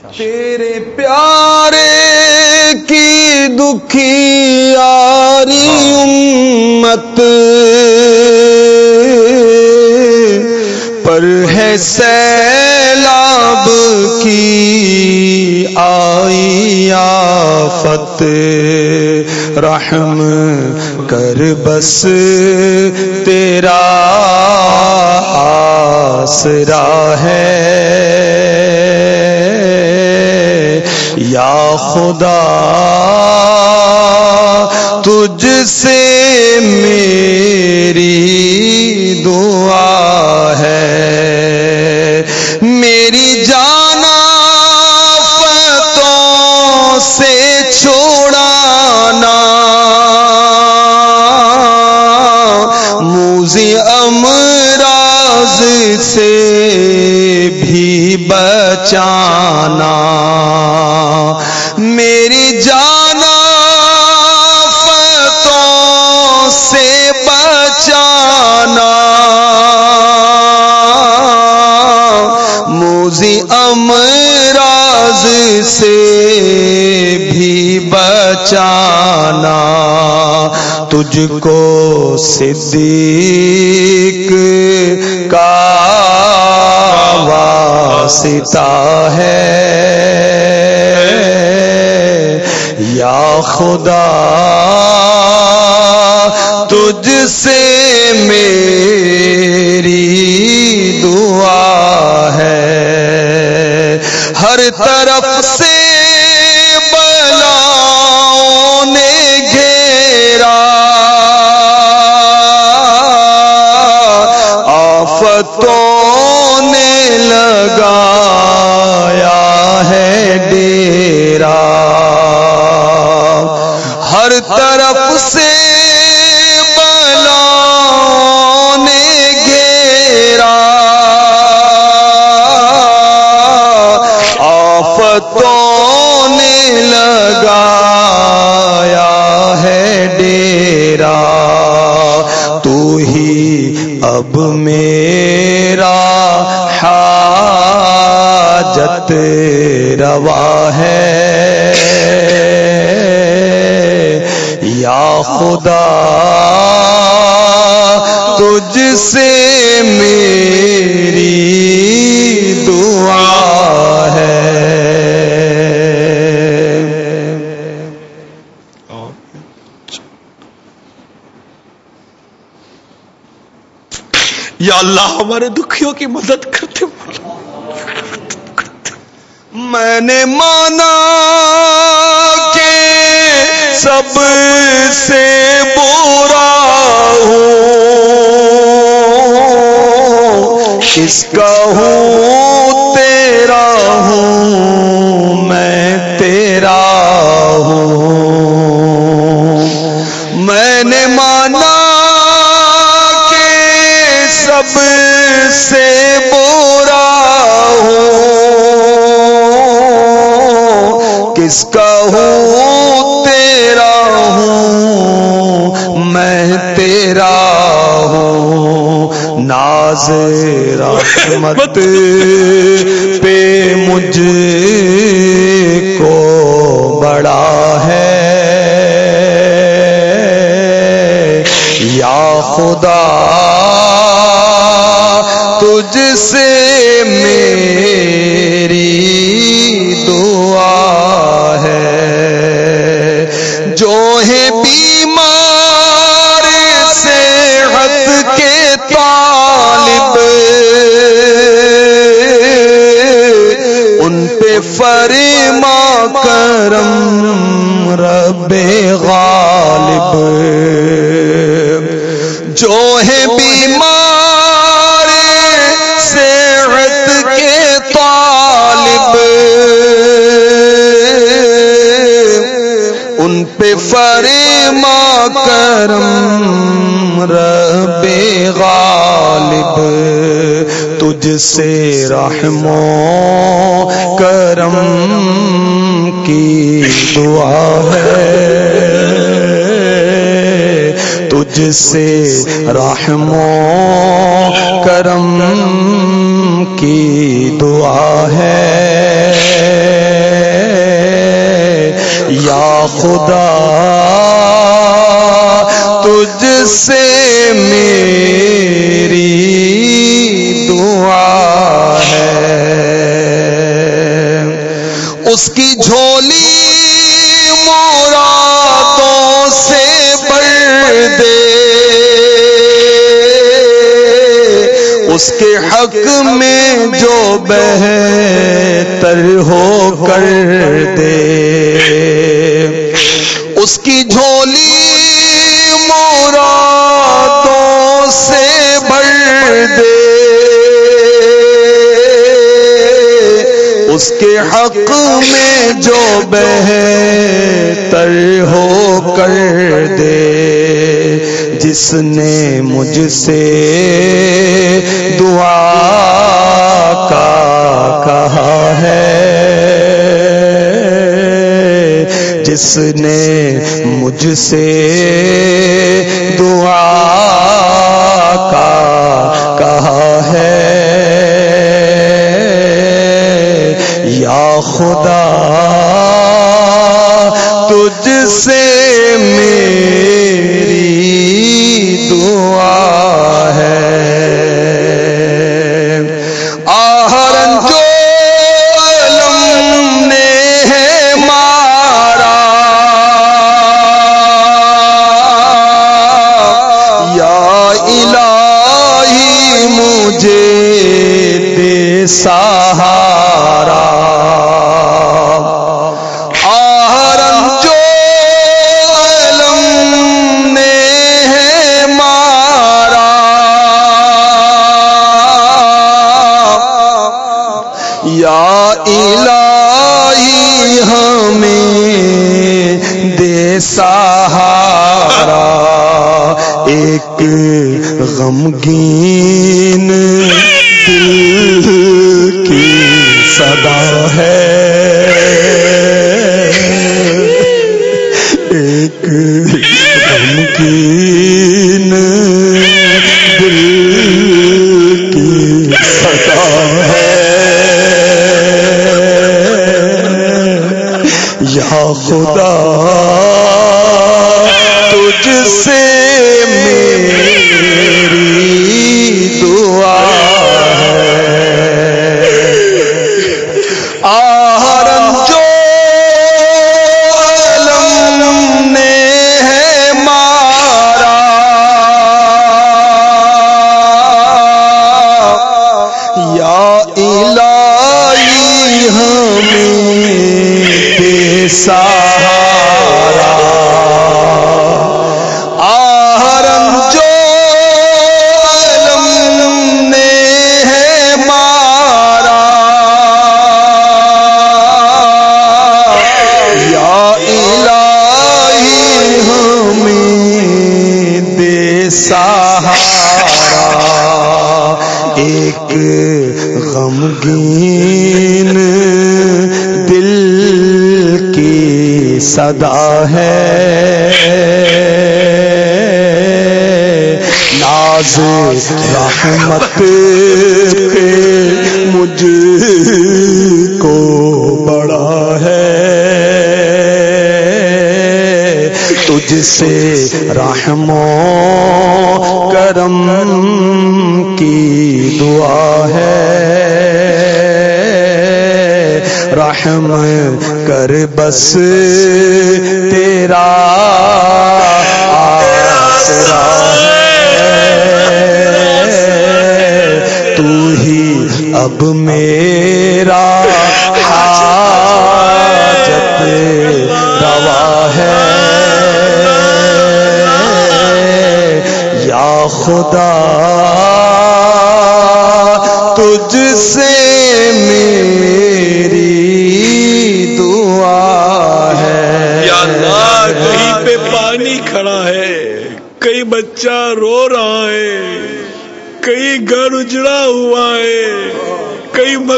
تیرے پیارے کی دکھی آری امت پر ہے سیلاب کی آئی آفت۔ رحم کر بس تیرا آسرا ہے۔ یا خدا، تجھ سے میری دعا ہے۔ میری جانا فتوں سے چھوڑانا، موزی امراض سے بھی بچانا۔ تجھ کو صدیق کا واسطہ ہے۔ یا خدا، تجھ سے میری دعا ہے۔ ہر طرف سے اب میرا حاجت روا ہے۔ یا خدا تجھ سے میری دعا ہے۔ یا اللہ ہمارے دکھیوں کی مدد کرتے میں نے مانا کہ سب سے برا ہوں۔ کس کا ہوں، تیرا ہوں۔ میں بڑا ہے۔ یا خدا تجھ سے میری دعا ہے۔ جو پہ فرما کرم رب غالب۔ جو ہے بیمار صحت کے طالب۔ ان پہ فرما کرم تجھ سے رحم و کرم کی دعا ہے۔ تجھ سے رحم و کرم کی دعا ہے۔ یا خدا، تجھ سے میرے اس کی جھولی مرادوں سے بڑھ دے۔ اس کے حق میں جو بہتر ہو کر دے۔ اس کی جھولی اس کے حق میں جو بہتر ہو کر دے۔ جس نے مجھ سے دعا کا کہا ہے۔ جس نے مجھ سے سہارا۔ آہرن جو علم نے ہے مارا۔ یا الہی ہمیں دے سہارا۔ ایک غمگین خدا تجھ سے میری دعا ہے۔ صدا ہے۔ ناز رحمت پہ مجھ کو بڑا ہے۔ تجھ سے رحم و کرم کی دعا ہے۔ رحم کر بس تیرا آسرا ہے۔ تو ہی اب میرا حاجت روا ہے۔ یا خدا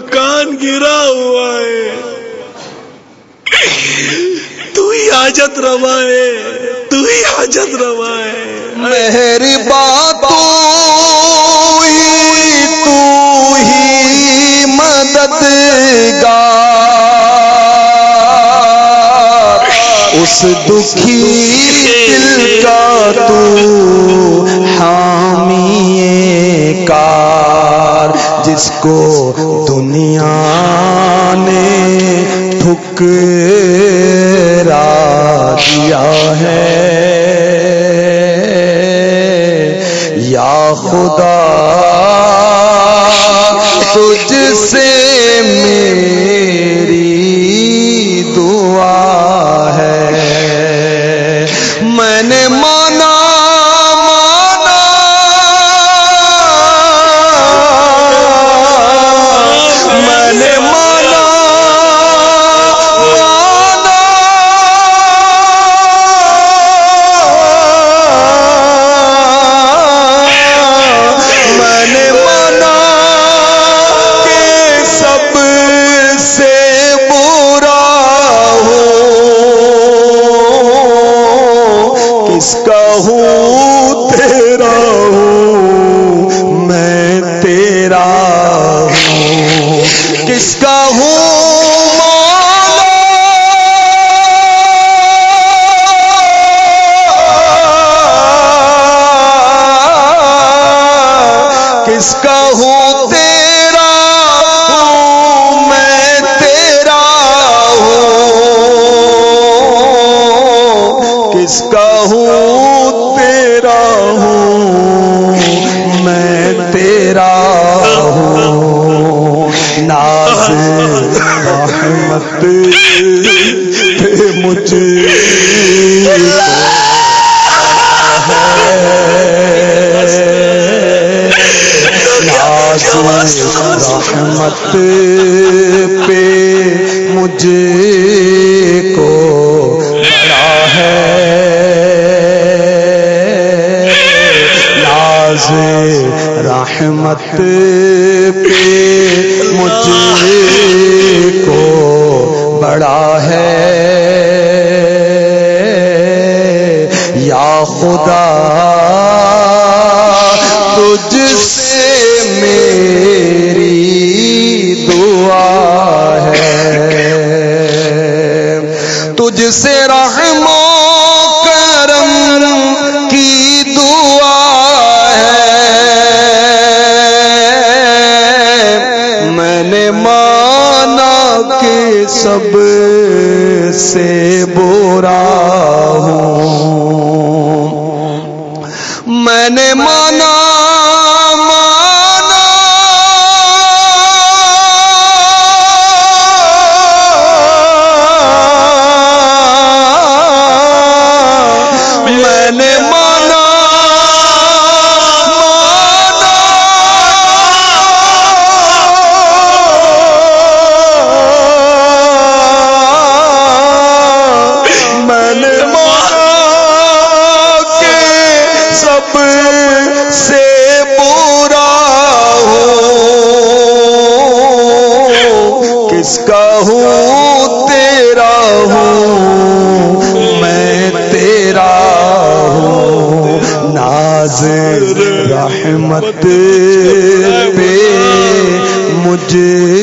مکان گرا ہوا ہے۔ تو ہی حاجت روا ہے۔ تو ہی حاجت روا ہے۔ میری بات ہی تو ہی مددگار۔ اس اس دکھی دل کا تو حامی کار، جس کو یا خدا تجھ سے مجھے ناز رحمت پہ مجھے کو بڑا ہے ناز رحمت پہ مجھے کو بڑا ہے۔ خدا، تجھ سے میری دعا ہے۔ تجھ سے رحم و کرم کی دعا ہے۔ میں نے مانا کہ سب سے برا مجھے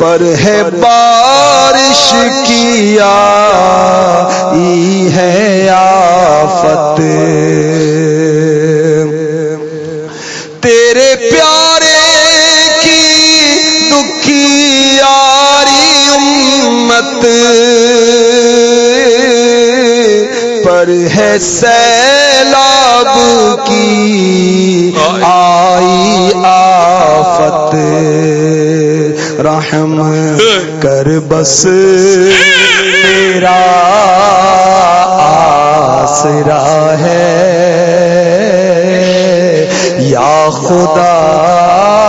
پر ہے بارش کیا ہے آفت۔ تیرے پیارے کی دکھی یاری امت پر ہے سیلاب کی کرم کر بس تیرا آسرا ہے یا خدا